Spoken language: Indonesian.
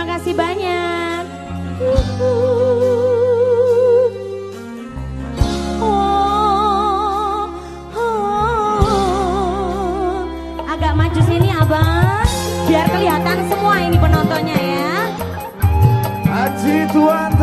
Terima kasih banyak. Oh, oh, oh. Agak maju sini abang, biar kelihatan semua ini penontonnya ya. Haji Tuan